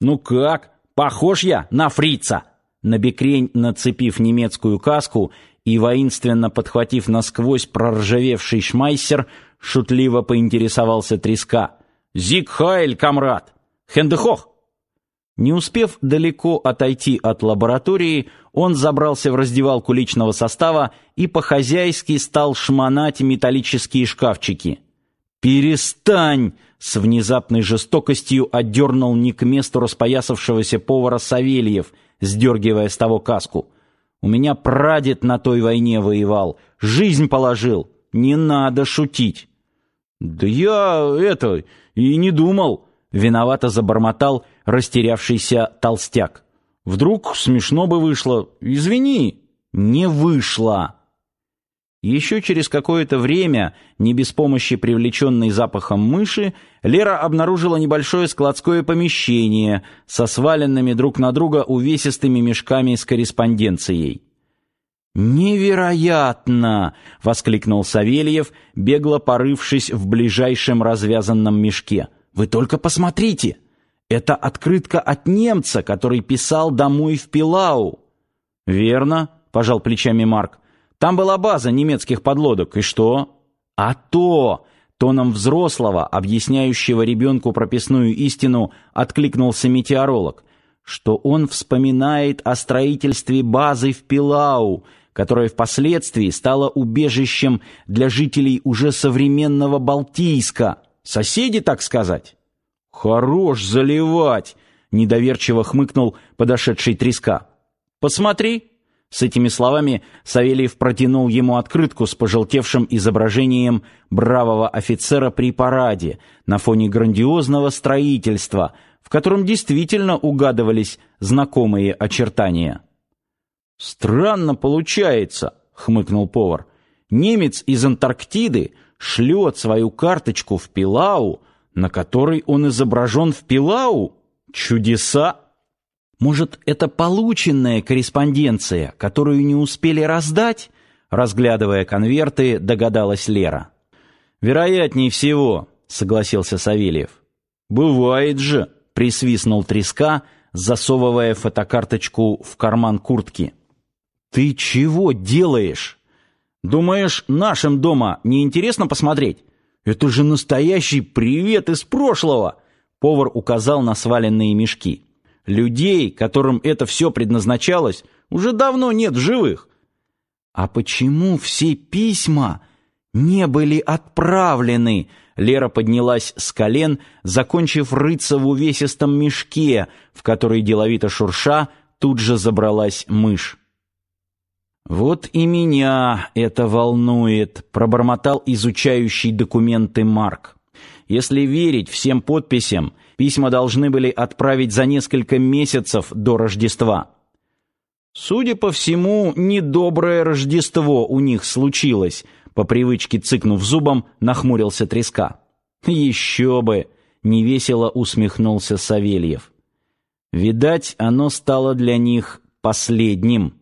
«Ну как? Похож я на фрица?» Набекрень, нацепив немецкую каску и воинственно подхватив насквозь проржавевший шмайсер, шутливо поинтересовался треска. «Зиг Хайль, комрад! Хендехох!» Не успев далеко отойти от лаборатории, он забрался в раздевалку личного состава и по-хозяйски стал шмонать металлические шкафчики. «Перестань!» — с внезапной жестокостью отдернул не к месту распоясавшегося повара Савельев, сдергивая с того каску. «У меня прадед на той войне воевал, жизнь положил, не надо шутить!» «Да я это и не думал!» — виновато забормотал растерявшийся толстяк. Вдруг смешно бы вышло. Извини, не вышло. Еще через какое-то время, не без помощи привлеченной запахом мыши, Лера обнаружила небольшое складское помещение со сваленными друг на друга увесистыми мешками с корреспонденцией. «Невероятно!» — воскликнул Савельев, бегло порывшись в ближайшем развязанном мешке. «Вы только посмотрите! Это открытка от немца, который писал домой в Пилау. Верно, пожал плечами Марк. Там была база немецких подлодок. И что? А то, тоном взрослого, объясняющего ребенку прописную истину, откликнулся метеоролог, что он вспоминает о строительстве базы в Пилау, которая впоследствии стала убежищем для жителей уже современного Балтийска. Соседи, так сказать. «Хорош заливать!» — недоверчиво хмыкнул подошедший треска. «Посмотри!» С этими словами Савельев протянул ему открытку с пожелтевшим изображением бравого офицера при параде на фоне грандиозного строительства, в котором действительно угадывались знакомые очертания. «Странно получается», — хмыкнул повар. «Немец из Антарктиды шлет свою карточку в Пилау, на которой он изображен в Пилау? Чудеса! Может, это полученная корреспонденция, которую не успели раздать? Разглядывая конверты, догадалась Лера. Вероятнее всего, согласился Савельев. Бывает же, присвистнул Треска, засовывая фотокарточку в карман куртки. Ты чего делаешь? Думаешь, нашим дома не интересно посмотреть? Это же настоящий привет из прошлого. Повар указал на сваленные мешки. Людей, которым это все предназначалось, уже давно нет в живых. А почему все письма не были отправлены? Лера поднялась с колен, закончив рыться в увесистом мешке, в который деловито шурша тут же забралась мышь. Вот и меня это волнует, пробормотал изучающий документы Марк. Если верить всем подписям, письма должны были отправить за несколько месяцев до Рождества. Судя по всему, недоброе Рождество у них случилось, по привычке цыкнув зубом, нахмурился Треска. Еще бы, невесело усмехнулся Савельев. Видать, оно стало для них последним.